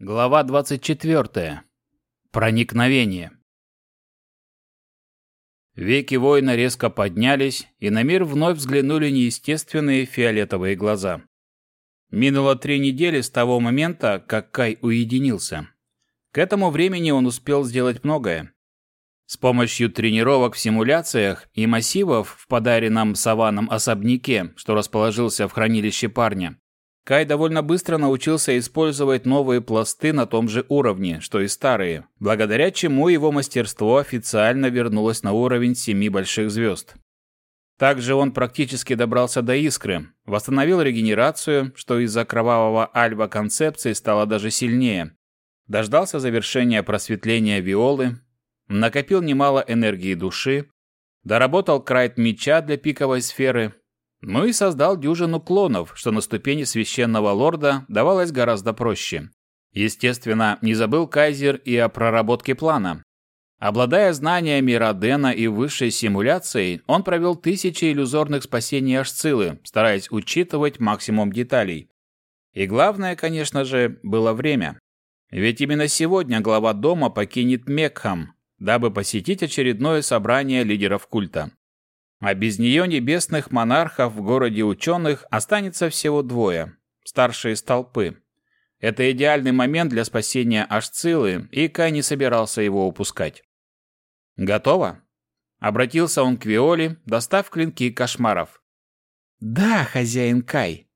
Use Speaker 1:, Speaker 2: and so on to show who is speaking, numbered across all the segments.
Speaker 1: Глава 24. Проникновение. Веки воина резко поднялись, и на мир вновь взглянули неестественные фиолетовые глаза. Минуло три недели с того момента, как Кай уединился. К этому времени он успел сделать многое. С помощью тренировок в симуляциях и массивов в подаренном Саваном особняке, что расположился в хранилище парня, Кай довольно быстро научился использовать новые пласты на том же уровне, что и старые, благодаря чему его мастерство официально вернулось на уровень семи больших звезд. Также он практически добрался до искры, восстановил регенерацию, что из-за кровавого альва концепции стало даже сильнее, дождался завершения просветления Виолы, накопил немало энергии души, доработал крайт меча для пиковой сферы, ну и создал дюжину клонов, что на ступени священного лорда давалось гораздо проще. Естественно, не забыл Кайзер и о проработке плана. Обладая знаниями Родена и высшей симуляцией, он провел тысячи иллюзорных спасений Ашцилы, стараясь учитывать максимум деталей. И главное, конечно же, было время. Ведь именно сегодня глава дома покинет Мекхам, дабы посетить очередное собрание лидеров культа. А без нее небесных монархов в городе ученых останется всего двое, старшие столпы. Это идеальный момент для спасения Ашцилы, и Кай не собирался его упускать. «Готово?» Обратился он к Виоле, достав клинки кошмаров.
Speaker 2: «Да, хозяин Кай».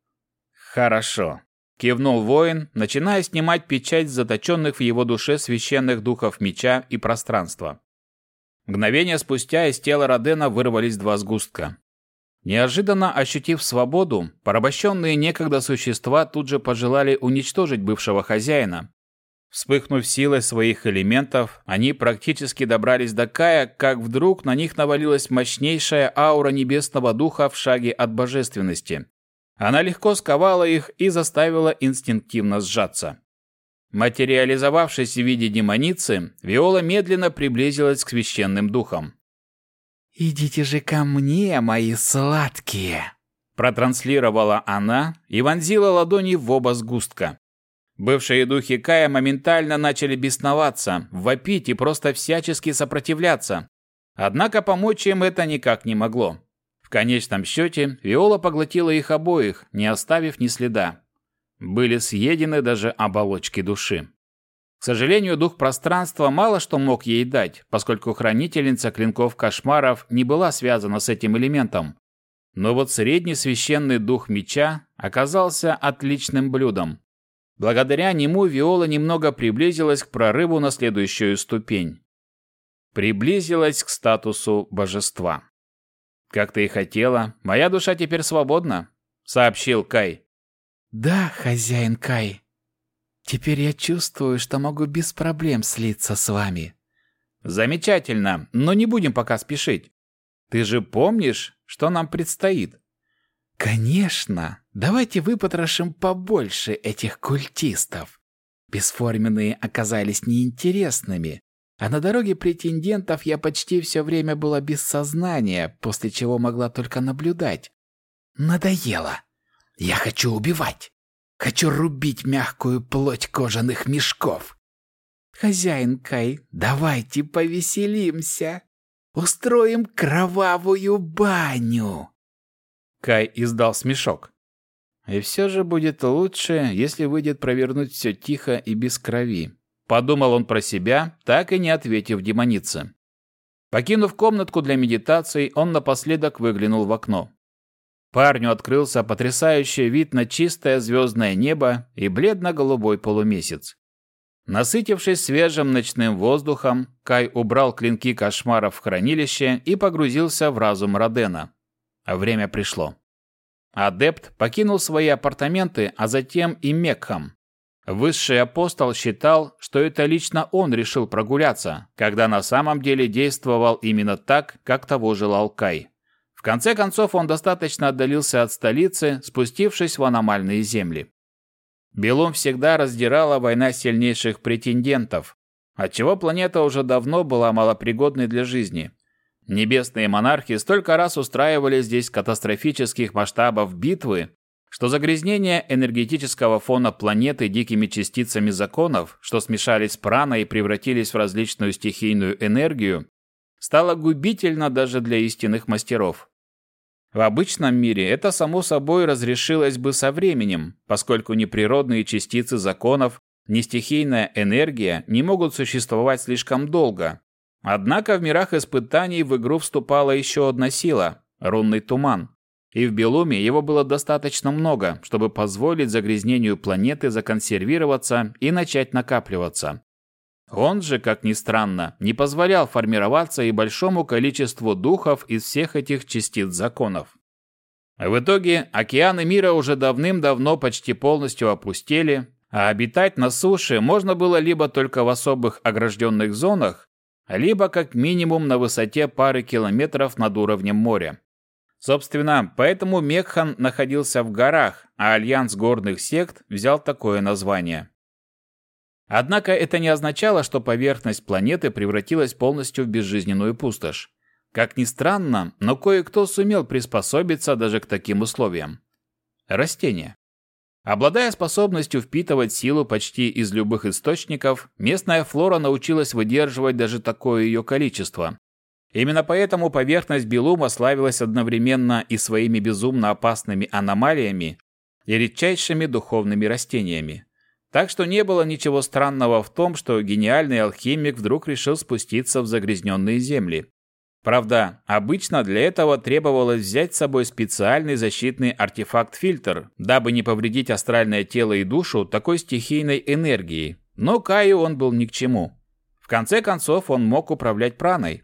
Speaker 1: «Хорошо», — кивнул воин, начиная снимать печать заточенных в его душе священных духов меча и пространства. Мгновение спустя из тела Родена вырвались два сгустка. Неожиданно ощутив свободу, порабощенные некогда существа тут же пожелали уничтожить бывшего хозяина. Вспыхнув силой своих элементов, они практически добрались до Кая, как вдруг на них навалилась мощнейшая аура небесного духа в шаге от божественности. Она легко сковала их и заставила инстинктивно сжаться. Материализовавшись в виде демоницы, Виола медленно приблизилась к священным духам.
Speaker 2: «Идите же ко мне, мои сладкие!»
Speaker 1: Протранслировала она и вонзила ладони в оба сгустка. Бывшие духи Кая моментально начали бесноваться, вопить и просто всячески сопротивляться. Однако помочь им это никак не могло. В конечном счете, Виола поглотила их обоих, не оставив ни следа. Были съедены даже оболочки души. К сожалению, дух пространства мало что мог ей дать, поскольку хранительница клинков кошмаров не была связана с этим элементом. Но вот средний священный дух меча оказался отличным блюдом. Благодаря нему Виола немного приблизилась к прорыву на следующую ступень. Приблизилась к статусу божества. «Как ты и хотела, моя душа теперь свободна», — сообщил Кай.
Speaker 2: «Да, хозяин Кай. Теперь я чувствую, что могу без проблем слиться с вами».
Speaker 1: «Замечательно, но не будем пока спешить. Ты же помнишь, что нам предстоит?»
Speaker 2: «Конечно! Давайте выпотрошим побольше этих культистов. Бесформенные оказались неинтересными, а на дороге претендентов я почти все время была без сознания, после чего могла только наблюдать. Надоело!» Я хочу убивать. Хочу рубить мягкую плоть кожаных мешков. Хозяин Кай, давайте повеселимся. Устроим кровавую баню.
Speaker 1: Кай издал смешок. И все же будет лучше, если выйдет провернуть все тихо и без крови. Подумал он про себя, так и не ответив демонице. Покинув комнатку для медитации, он напоследок выглянул в окно. Парню открылся потрясающий вид на чистое звездное небо и бледно-голубой полумесяц. Насытившись свежим ночным воздухом, Кай убрал клинки кошмаров в хранилище и погрузился в разум Родена. Время пришло. Адепт покинул свои апартаменты, а затем и Мекхам. Высший апостол считал, что это лично он решил прогуляться, когда на самом деле действовал именно так, как того желал Кай. В конце концов, он достаточно отдалился от столицы, спустившись в аномальные земли. Белум всегда раздирала война сильнейших претендентов, отчего планета уже давно была малопригодной для жизни. Небесные монархи столько раз устраивали здесь катастрофических масштабов битвы, что загрязнение энергетического фона планеты дикими частицами законов, что смешались с праной и превратились в различную стихийную энергию, стало губительно даже для истинных мастеров. В обычном мире это само собой разрешилось бы со временем, поскольку ни природные частицы законов, ни стихийная энергия не могут существовать слишком долго. Однако в мирах испытаний в игру вступала еще одна сила – рунный туман. И в Белуме его было достаточно много, чтобы позволить загрязнению планеты законсервироваться и начать накапливаться. Он же, как ни странно, не позволял формироваться и большому количеству духов из всех этих частиц законов. В итоге океаны мира уже давным-давно почти полностью опустели, а обитать на суше можно было либо только в особых огражденных зонах, либо как минимум на высоте пары километров над уровнем моря. Собственно, поэтому Мекхан находился в горах, а Альянс горных сект взял такое название. Однако это не означало, что поверхность планеты превратилась полностью в безжизненную пустошь. Как ни странно, но кое-кто сумел приспособиться даже к таким условиям. Растения. Обладая способностью впитывать силу почти из любых источников, местная флора научилась выдерживать даже такое ее количество. Именно поэтому поверхность Белума славилась одновременно и своими безумно опасными аномалиями, и редчайшими духовными растениями. Так что не было ничего странного в том, что гениальный алхимик вдруг решил спуститься в загрязненные земли. Правда, обычно для этого требовалось взять с собой специальный защитный артефакт-фильтр, дабы не повредить астральное тело и душу такой стихийной энергией. Но Каю он был ни к чему. В конце концов, он мог управлять праной.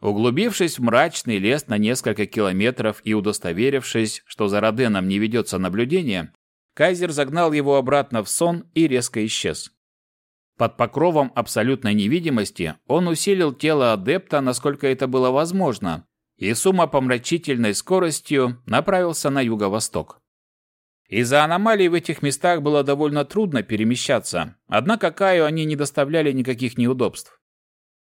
Speaker 1: Углубившись в мрачный лес на несколько километров и удостоверившись, что за Роденом не ведется наблюдение, Кайзер загнал его обратно в сон и резко исчез. Под покровом абсолютной невидимости он усилил тело адепта, насколько это было возможно, и с умопомрачительной скоростью направился на юго-восток. Из-за аномалий в этих местах было довольно трудно перемещаться, однако Каю они не доставляли никаких неудобств.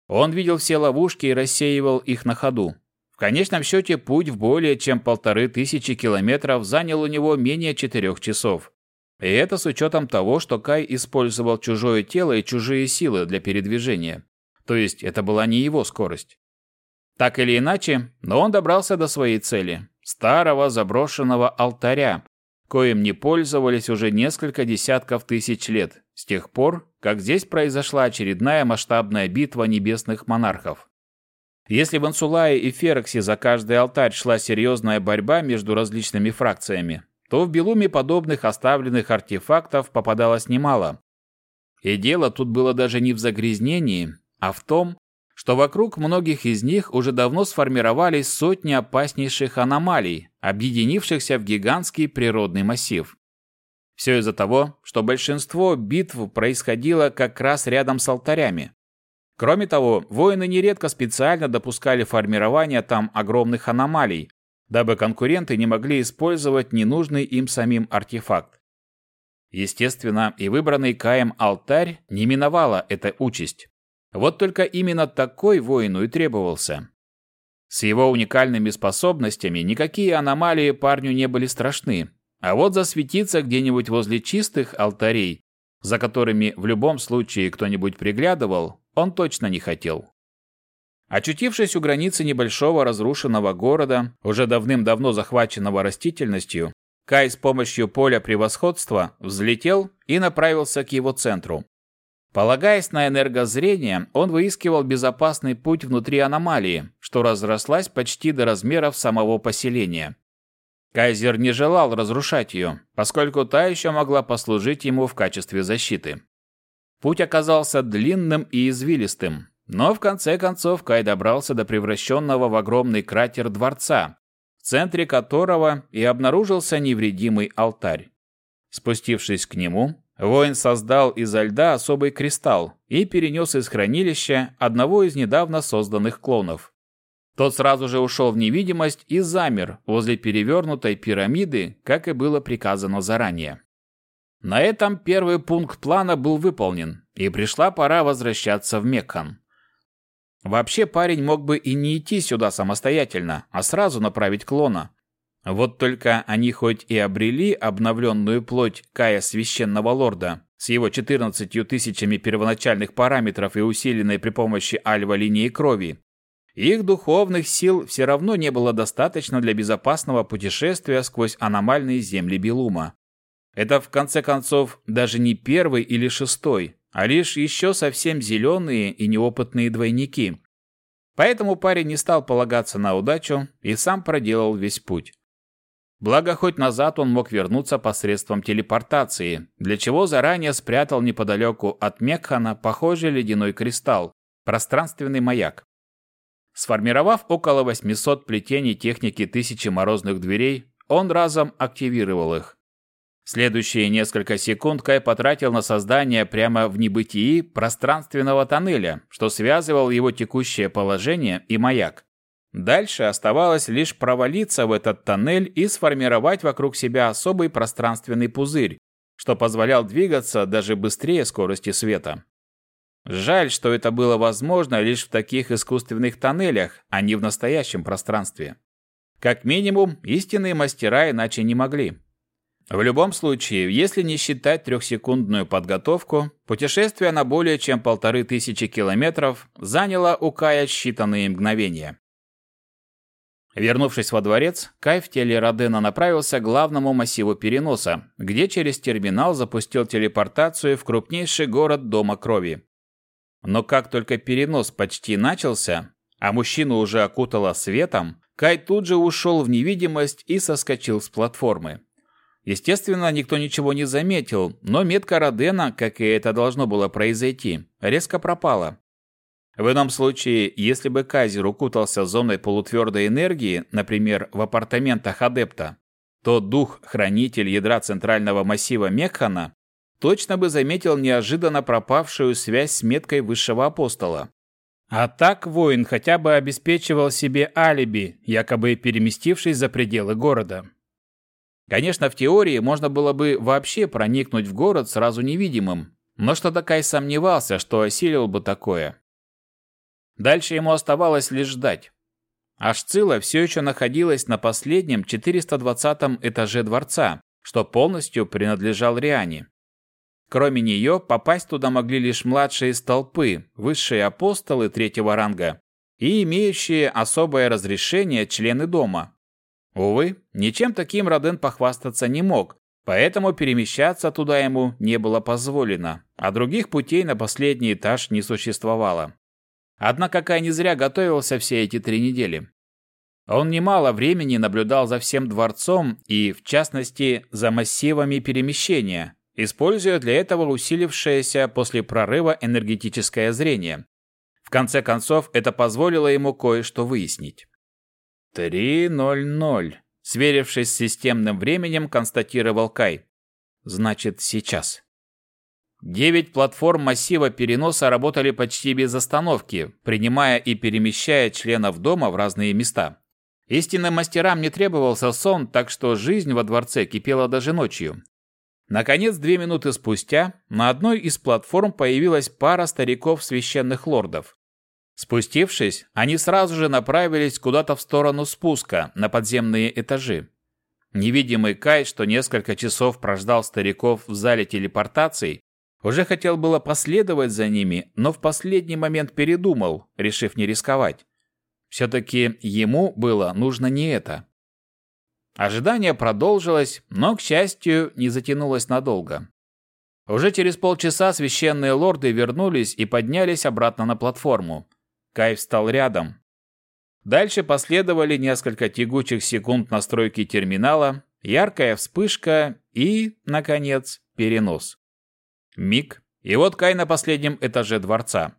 Speaker 1: Он видел все ловушки и рассеивал их на ходу. В конечном счете путь в более чем полторы тысячи километров занял у него менее четырех часов. И это с учетом того, что Кай использовал чужое тело и чужие силы для передвижения. То есть это была не его скорость. Так или иначе, но он добрался до своей цели – старого заброшенного алтаря, коим не пользовались уже несколько десятков тысяч лет, с тех пор, как здесь произошла очередная масштабная битва небесных монархов. Если в Ансулае и Фероксе за каждый алтарь шла серьезная борьба между различными фракциями, то в Белуме подобных оставленных артефактов попадалось немало. И дело тут было даже не в загрязнении, а в том, что вокруг многих из них уже давно сформировались сотни опаснейших аномалий, объединившихся в гигантский природный массив. Все из-за того, что большинство битв происходило как раз рядом с алтарями. Кроме того, воины нередко специально допускали формирование там огромных аномалий, дабы конкуренты не могли использовать ненужный им самим артефакт. Естественно, и выбранный Каем алтарь не миновала эта участь. Вот только именно такой воину и требовался. С его уникальными способностями никакие аномалии парню не были страшны, а вот засветиться где-нибудь возле чистых алтарей, за которыми в любом случае кто-нибудь приглядывал, он точно не хотел. Очутившись у границы небольшого разрушенного города, уже давным-давно захваченного растительностью, Кай с помощью поля превосходства взлетел и направился к его центру. Полагаясь на энергозрение, он выискивал безопасный путь внутри аномалии, что разрослась почти до размеров самого поселения. Кайзер не желал разрушать ее, поскольку та еще могла послужить ему в качестве защиты. Путь оказался длинным и извилистым, но в конце концов Кай добрался до превращенного в огромный кратер дворца, в центре которого и обнаружился невредимый алтарь. Спустившись к нему, воин создал изо льда особый кристалл и перенес из хранилища одного из недавно созданных клонов. Тот сразу же ушел в невидимость и замер возле перевернутой пирамиды, как и было приказано заранее. На этом первый пункт плана был выполнен, и пришла пора возвращаться в Мекхан. Вообще парень мог бы и не идти сюда самостоятельно, а сразу направить клона. Вот только они хоть и обрели обновленную плоть Кая Священного Лорда с его 14 тысячами первоначальных параметров и усиленной при помощи альва линии крови, их духовных сил все равно не было достаточно для безопасного путешествия сквозь аномальные земли Белума. Это, в конце концов, даже не первый или шестой, а лишь еще совсем зеленые и неопытные двойники. Поэтому парень не стал полагаться на удачу и сам проделал весь путь. Благо, хоть назад он мог вернуться посредством телепортации, для чего заранее спрятал неподалеку от Мекхана похожий ледяной кристалл, пространственный маяк. Сформировав около 800 плетений техники тысячи морозных дверей, он разом активировал их. Следующие несколько секунд Кай потратил на создание прямо в небытии пространственного тоннеля, что связывал его текущее положение и маяк. Дальше оставалось лишь провалиться в этот тоннель и сформировать вокруг себя особый пространственный пузырь, что позволял двигаться даже быстрее скорости света. Жаль, что это было возможно лишь в таких искусственных тоннелях, а не в настоящем пространстве. Как минимум, истинные мастера иначе не могли. В любом случае, если не считать трехсекундную подготовку, путешествие на более чем полторы тысячи километров заняло у Кая считанные мгновения. Вернувшись во дворец, Кай в теле Родена направился к главному массиву переноса, где через терминал запустил телепортацию в крупнейший город Дома Крови. Но как только перенос почти начался, а мужчину уже окутало светом, Кай тут же ушел в невидимость и соскочил с платформы. Естественно, никто ничего не заметил, но метка Родена, как и это должно было произойти, резко пропала. В ином случае, если бы Казер укутался зоной полутвердой энергии, например, в апартаментах адепта, то дух-хранитель ядра центрального массива Механа точно бы заметил неожиданно пропавшую связь с меткой высшего апостола. А так воин хотя бы обеспечивал себе алиби, якобы переместившись за пределы города. Конечно, в теории можно было бы вообще проникнуть в город сразу невидимым, но что-то Кай сомневался, что осилил бы такое. Дальше ему оставалось лишь ждать. Ашцила все еще находилась на последнем 420 этаже дворца, что полностью принадлежал Риане. Кроме нее, попасть туда могли лишь младшие столпы, высшие апостолы третьего ранга и имеющие особое разрешение члены дома. Увы, ничем таким Роден похвастаться не мог, поэтому перемещаться туда ему не было позволено, а других путей на последний этаж не существовало. Однако Кай не зря готовился все эти три недели. Он немало времени наблюдал за всем дворцом и, в частности, за массивами перемещения, используя для этого усилившееся после прорыва энергетическое зрение. В конце концов, это позволило ему кое-что выяснить. «Три ноль ноль», — сверившись с системным временем, констатировал Кай. «Значит, сейчас». Девять платформ массива переноса работали почти без остановки, принимая и перемещая членов дома в разные места. Истинным мастерам не требовался сон, так что жизнь во дворце кипела даже ночью. Наконец, две минуты спустя, на одной из платформ появилась пара стариков-священных лордов. Спустившись, они сразу же направились куда-то в сторону спуска, на подземные этажи. Невидимый Кай, что несколько часов прождал стариков в зале телепортаций, уже хотел было последовать за ними, но в последний момент передумал, решив не рисковать. Все-таки ему было нужно не это. Ожидание продолжилось, но, к счастью, не затянулось надолго. Уже через полчаса священные лорды вернулись и поднялись обратно на платформу. Кай встал рядом. Дальше последовали несколько тягучих секунд настройки терминала, яркая вспышка и, наконец, перенос. Миг, и вот Кай на последнем этаже дворца.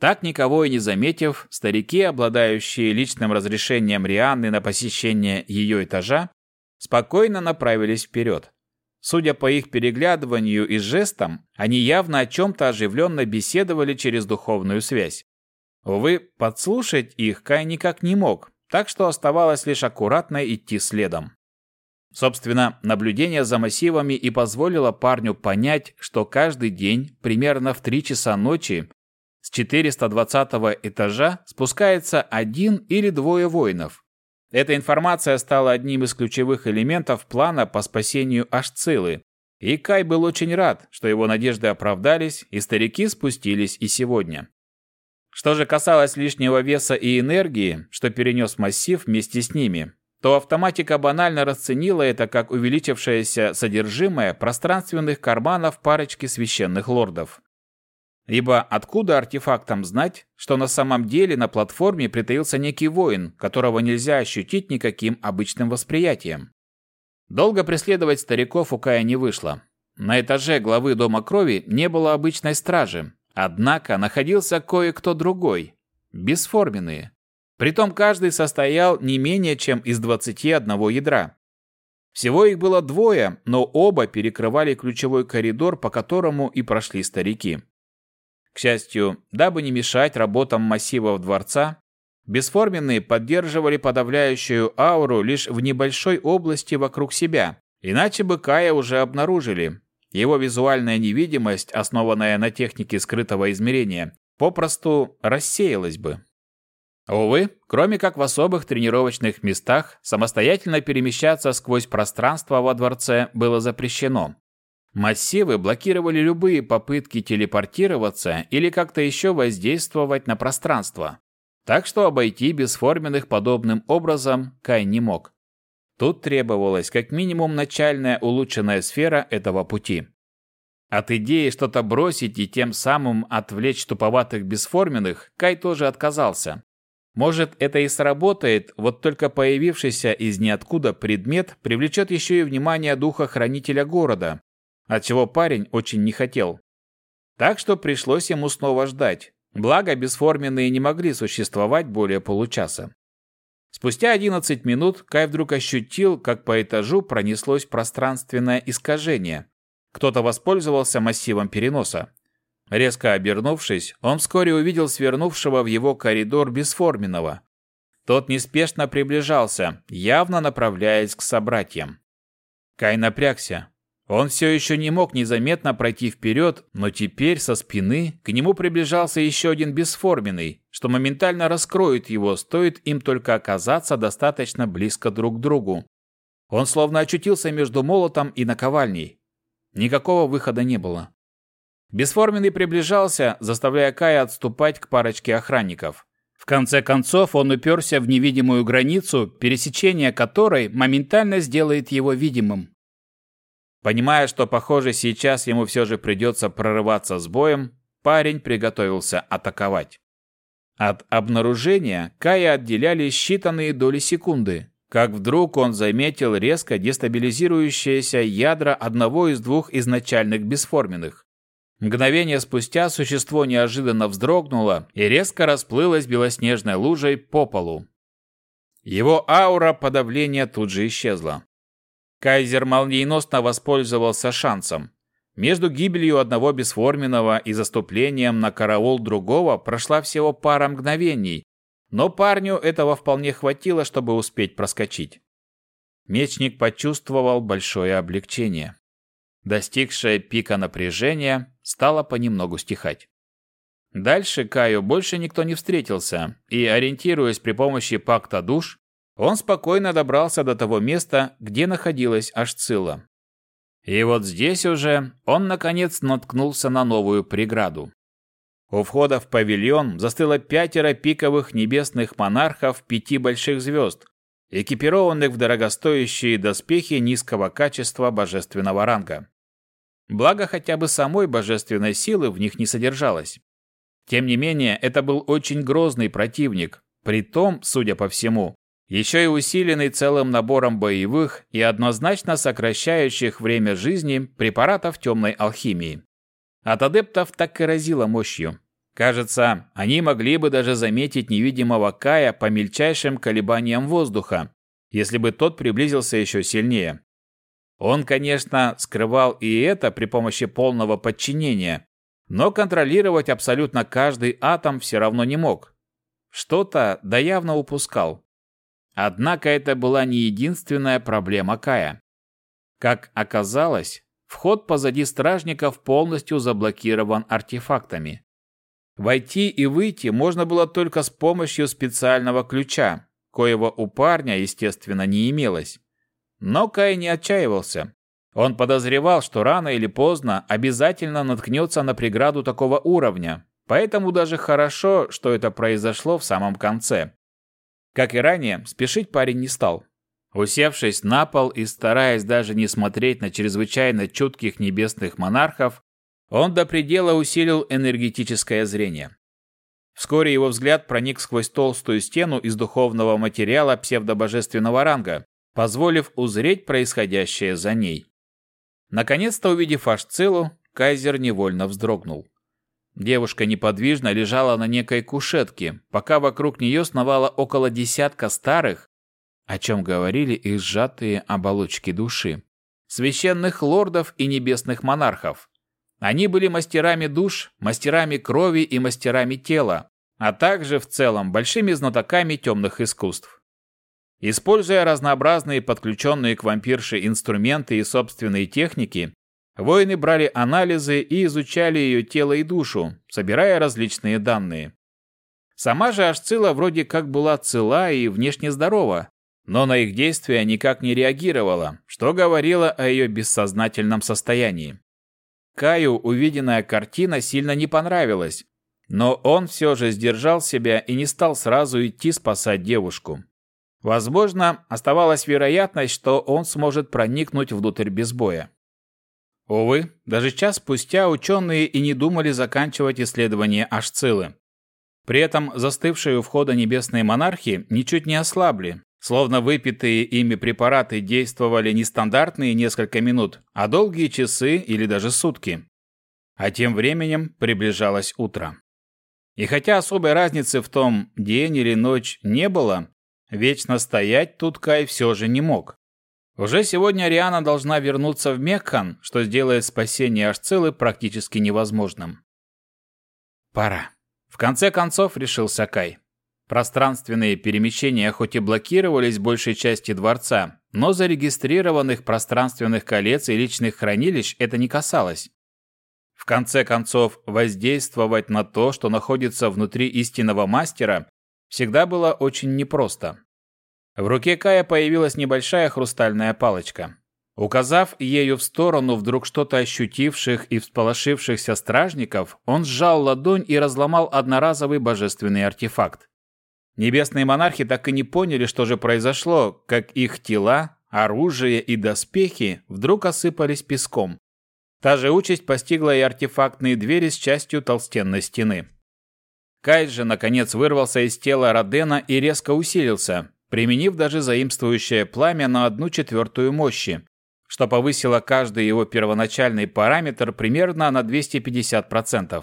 Speaker 1: Так никого и не заметив, старики, обладающие личным разрешением Рианны на посещение ее этажа, спокойно направились вперед. Судя по их переглядыванию и жестам, они явно о чем-то оживленно беседовали через духовную связь. Увы, подслушать их Кай никак не мог, так что оставалось лишь аккуратно идти следом. Собственно, наблюдение за массивами и позволило парню понять, что каждый день, примерно в 3 часа ночи, с 420 этажа спускается один или двое воинов. Эта информация стала одним из ключевых элементов плана по спасению Ашцилы, и Кай был очень рад, что его надежды оправдались, и старики спустились и сегодня. Что же касалось лишнего веса и энергии, что перенес массив вместе с ними, то автоматика банально расценила это как увеличившееся содержимое пространственных карманов парочки священных лордов. Ибо откуда артефактам знать, что на самом деле на платформе притаился некий воин, которого нельзя ощутить никаким обычным восприятием? Долго преследовать стариков у Кая не вышло. На этаже главы Дома Крови не было обычной стражи, однако находился кое-кто другой, бесформенные. Притом каждый состоял не менее чем из 21 ядра. Всего их было двое, но оба перекрывали ключевой коридор, по которому и прошли старики. К счастью, дабы не мешать работам массивов дворца, бесформенные поддерживали подавляющую ауру лишь в небольшой области вокруг себя, иначе бы Кая уже обнаружили. Его визуальная невидимость, основанная на технике скрытого измерения, попросту рассеялась бы. Увы, кроме как в особых тренировочных местах, самостоятельно перемещаться сквозь пространство во дворце было запрещено. Массивы блокировали любые попытки телепортироваться или как-то еще воздействовать на пространство. Так что обойти бесформенных подобным образом Кай не мог. Тут требовалась как минимум начальная улучшенная сфера этого пути. От идеи что-то бросить и тем самым отвлечь туповатых бесформенных Кай тоже отказался. Может, это и сработает, вот только появившийся из ниоткуда предмет привлечет еще и внимание духа хранителя города, отчего парень очень не хотел. Так что пришлось ему снова ждать. Благо, бесформенные не могли существовать более получаса. Спустя 11 минут Кай вдруг ощутил, как по этажу пронеслось пространственное искажение. Кто-то воспользовался массивом переноса. Резко обернувшись, он вскоре увидел свернувшего в его коридор бесформенного. Тот неспешно приближался, явно направляясь к собратьям. Кай напрягся. Он все еще не мог незаметно пройти вперед, но теперь со спины к нему приближался еще один бесформенный, что моментально раскроет его, стоит им только оказаться достаточно близко друг к другу. Он словно очутился между молотом и наковальней. Никакого выхода не было. Бесформенный приближался, заставляя Кая отступать к парочке охранников. В конце концов он уперся в невидимую границу, пересечение которой моментально сделает его видимым. Понимая, что, похоже, сейчас ему все же придется прорываться с боем, парень приготовился атаковать. От обнаружения Кая отделяли считанные доли секунды, как вдруг он заметил резко дестабилизирующееся ядра одного из двух изначальных бесформенных. Мгновение спустя существо неожиданно вздрогнуло и резко расплылось белоснежной лужей по полу. Его аура подавления тут же исчезла. Кайзер молниеносно воспользовался шансом. Между гибелью одного бесформенного и заступлением на караул другого прошла всего пара мгновений, но парню этого вполне хватило, чтобы успеть проскочить. Мечник почувствовал большое облегчение. Достигшее пика напряжения стало понемногу стихать. Дальше Каю больше никто не встретился, и, ориентируясь при помощи пакта душ, он спокойно добрался до того места, где находилась Ашцила. И вот здесь уже он, наконец, наткнулся на новую преграду. У входа в павильон застыло пятеро пиковых небесных монархов пяти больших звезд, экипированных в дорогостоящие доспехи низкого качества божественного ранга. Благо, хотя бы самой божественной силы в них не содержалось. Тем не менее, это был очень грозный противник, притом, судя по всему, еще и усиленный целым набором боевых и однозначно сокращающих время жизни препаратов темной алхимии. От адептов так и разило мощью. Кажется, они могли бы даже заметить невидимого Кая по мельчайшим колебаниям воздуха, если бы тот приблизился еще сильнее. Он, конечно, скрывал и это при помощи полного подчинения, но контролировать абсолютно каждый атом все равно не мог. Что-то да явно упускал. Однако это была не единственная проблема Кая. Как оказалось, вход позади стражников полностью заблокирован артефактами. Войти и выйти можно было только с помощью специального ключа, коего у парня, естественно, не имелось. Но Кай не отчаивался. Он подозревал, что рано или поздно обязательно наткнется на преграду такого уровня, поэтому даже хорошо, что это произошло в самом конце. Как и ранее, спешить парень не стал. Усевшись на пол и стараясь даже не смотреть на чрезвычайно чутких небесных монархов, он до предела усилил энергетическое зрение. Вскоре его взгляд проник сквозь толстую стену из духовного материала псевдобожественного ранга, позволив узреть происходящее за ней. Наконец-то увидев Ашцилу, Кайзер невольно вздрогнул. Девушка неподвижно лежала на некой кушетке, пока вокруг нее сновало около десятка старых, о чем говорили их сжатые оболочки души, священных лордов и небесных монархов. Они были мастерами душ, мастерами крови и мастерами тела, а также в целом большими знатоками темных искусств. Используя разнообразные подключенные к вампирше инструменты и собственные техники, воины брали анализы и изучали ее тело и душу, собирая различные данные. Сама же Ашцила вроде как была цела и внешне здорова, но на их действия никак не реагировала, что говорило о ее бессознательном состоянии. Каю увиденная картина сильно не понравилась, но он все же сдержал себя и не стал сразу идти спасать девушку. Возможно, оставалась вероятность, что он сможет проникнуть внутрь без боя. Увы, даже час спустя ученые и не думали заканчивать исследование Ашцилы. При этом застывшие у входа небесные монархи ничуть не ослабли, словно выпитые ими препараты действовали не стандартные несколько минут, а долгие часы или даже сутки. А тем временем приближалось утро. И хотя особой разницы в том, день или ночь, не было, Вечно стоять тут Кай все же не мог. Уже сегодня Ариана должна вернуться в Мекхан, что сделает спасение Ашцилы практически невозможным. Пора. В конце концов решился Кай. Пространственные перемещения хоть и блокировались большей части дворца, но зарегистрированных пространственных колец и личных хранилищ это не касалось. В конце концов, воздействовать на то, что находится внутри истинного мастера, всегда было очень непросто. В руке Кая появилась небольшая хрустальная палочка. Указав ею в сторону вдруг что-то ощутивших и всполошившихся стражников, он сжал ладонь и разломал одноразовый божественный артефакт. Небесные монархи так и не поняли, что же произошло, как их тела, оружие и доспехи вдруг осыпались песком. Та же участь постигла и артефактные двери с частью толстенной стены. Кай же, наконец, вырвался из тела Родена и резко усилился, применив даже заимствующее пламя на одну четвертую мощи, что повысило каждый его первоначальный параметр примерно на 250%.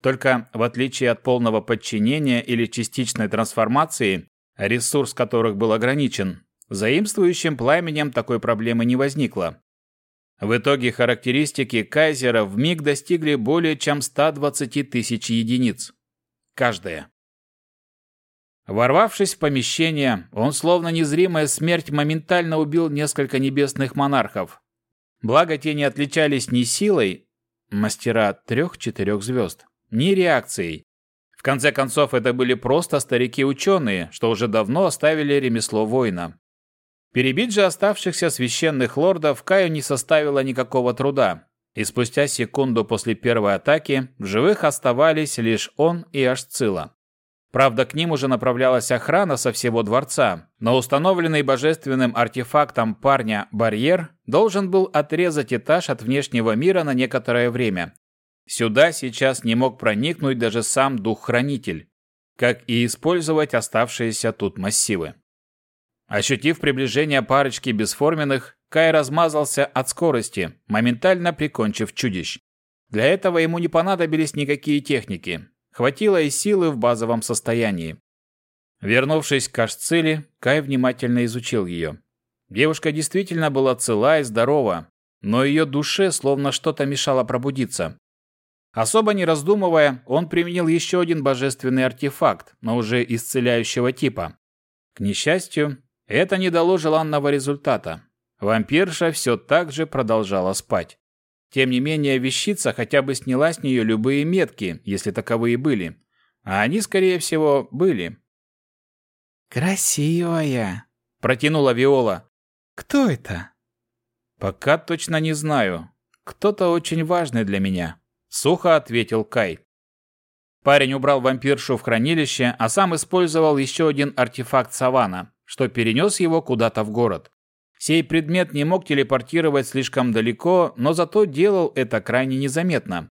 Speaker 1: Только в отличие от полного подчинения или частичной трансформации, ресурс которых был ограничен, заимствующим пламенем такой проблемы не возникло. В итоге характеристики Кайзера в миг достигли более чем 120 тысяч единиц каждая. Ворвавшись в помещение, он словно незримая смерть моментально убил несколько небесных монархов. Благо те не отличались ни силой, мастера трех-четырех звезд, ни реакцией. В конце концов, это были просто старики-ученые, что уже давно оставили ремесло воина. Перебить же оставшихся священных лордов Каю не составило никакого труда и спустя секунду после первой атаки в живых оставались лишь он и Ашцила. Правда, к ним уже направлялась охрана со всего дворца, но установленный божественным артефактом парня барьер должен был отрезать этаж от внешнего мира на некоторое время. Сюда сейчас не мог проникнуть даже сам дух-хранитель, как и использовать оставшиеся тут массивы. Ощутив приближение парочки бесформенных, Кай размазался от скорости, моментально прикончив чудищ. Для этого ему не понадобились никакие техники. Хватило и силы в базовом состоянии. Вернувшись к Ашциле, Кай внимательно изучил ее. Девушка действительно была цела и здорова, но ее душе словно что-то мешало пробудиться. Особо не раздумывая, он применил еще один божественный артефакт, но уже исцеляющего типа. К несчастью, это не дало желанного результата. Вампирша все так же продолжала спать. Тем не менее, вещица хотя бы сняла с нее любые метки, если таковые были. А они, скорее всего, были.
Speaker 2: «Красивая!»
Speaker 1: — протянула Виола.
Speaker 2: «Кто это?»
Speaker 1: «Пока точно не знаю. Кто-то очень важный для меня», — сухо ответил Кай. Парень убрал вампиршу в хранилище, а сам использовал еще один артефакт Савана, что перенес его куда-то в город. Сей предмет не мог телепортировать слишком далеко, но зато делал это крайне незаметно.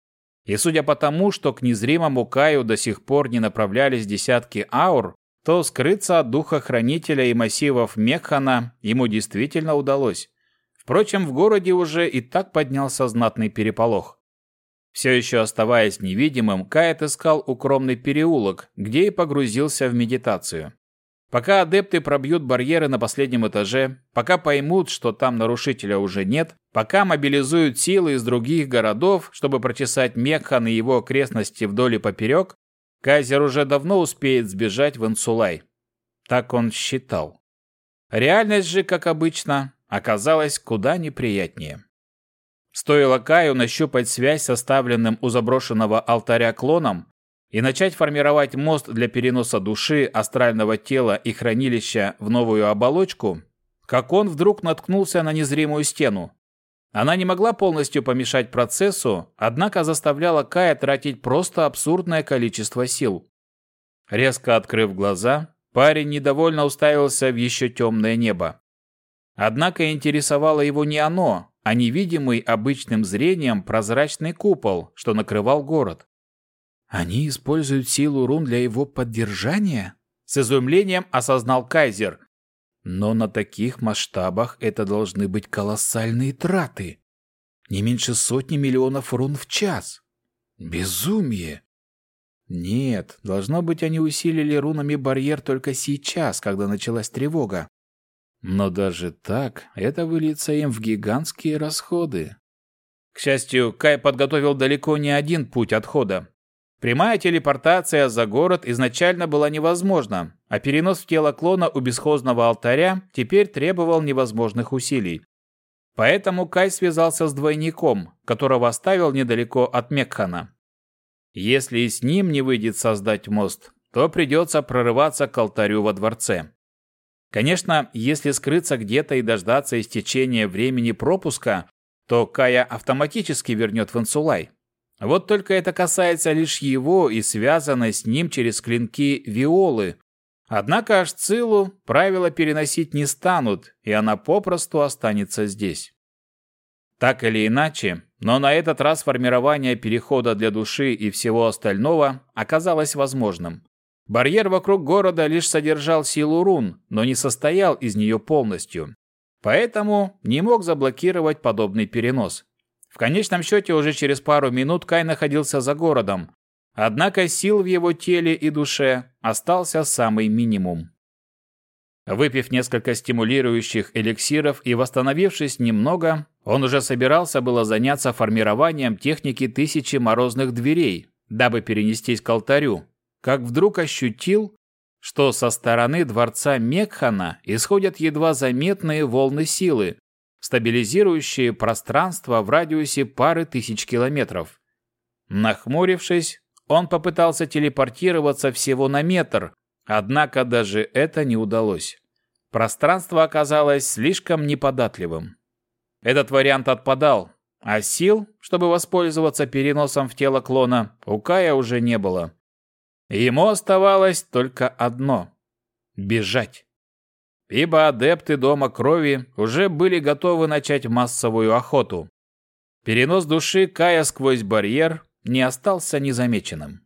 Speaker 1: И судя по тому, что к незримому Каю до сих пор не направлялись десятки аур, то скрыться от духа хранителя и массивов Механа ему действительно удалось. Впрочем, в городе уже и так поднялся знатный переполох. Все еще оставаясь невидимым, Кай отыскал укромный переулок, где и погрузился в медитацию. Пока адепты пробьют барьеры на последнем этаже, пока поймут, что там нарушителя уже нет, пока мобилизуют силы из других городов, чтобы прочесать Мекхан и его окрестности вдоль и поперек, Кайзер уже давно успеет сбежать в Инсулай. Так он считал. Реальность же, как обычно, оказалась куда неприятнее. Стоило Каю нащупать связь с оставленным у заброшенного алтаря клоном и начать формировать мост для переноса души, астрального тела и хранилища в новую оболочку, как он вдруг наткнулся на незримую стену. Она не могла полностью помешать процессу, однако заставляла Кая тратить просто абсурдное количество сил. Резко открыв глаза, парень недовольно уставился в еще темное небо. Однако интересовало его не оно, а невидимый обычным зрением прозрачный купол, что накрывал город.
Speaker 2: «Они используют силу рун для его поддержания?»
Speaker 1: С изумлением осознал Кайзер.
Speaker 2: «Но на таких масштабах это должны быть колоссальные траты. Не меньше сотни миллионов рун в час. Безумие!» Нет, должно быть, они усилили рунами барьер только сейчас, когда началась тревога. Но даже так это выльется им в гигантские расходы.
Speaker 1: К счастью, Кай подготовил далеко не один путь отхода. Прямая телепортация за город изначально была невозможна, а перенос в тело клона у бесхозного алтаря теперь требовал невозможных усилий. Поэтому Кай связался с двойником, которого оставил недалеко от Мекхана. Если и с ним не выйдет создать мост, то придется прорываться к алтарю во дворце. Конечно, если скрыться где-то и дождаться истечения времени пропуска, то Кая автоматически вернет в Инсулай. Вот только это касается лишь его и связанной с ним через клинки Виолы. Однако Ашцилу правила переносить не станут, и она попросту останется здесь. Так или иначе, но на этот раз формирование перехода для души и всего остального оказалось возможным. Барьер вокруг города лишь содержал силу рун, но не состоял из нее полностью. Поэтому не мог заблокировать подобный перенос. В конечном счете уже через пару минут Кай находился за городом. Однако сил в его теле и душе остался самый минимум. Выпив несколько стимулирующих эликсиров и восстановившись немного, он уже собирался было заняться формированием техники тысячи морозных дверей, дабы перенестись к алтарю, как вдруг ощутил, что со стороны дворца Мекхана исходят едва заметные волны силы, стабилизирующие пространство в радиусе пары тысяч километров. Нахмурившись, он попытался телепортироваться всего на метр, однако даже это не удалось. Пространство оказалось слишком неподатливым. Этот вариант отпадал, а сил, чтобы воспользоваться переносом в тело клона, у Кая уже не было. Ему оставалось только одно – бежать. Ибо адепты Дома Крови уже были готовы начать массовую охоту. Перенос души Кая сквозь барьер не остался незамеченным.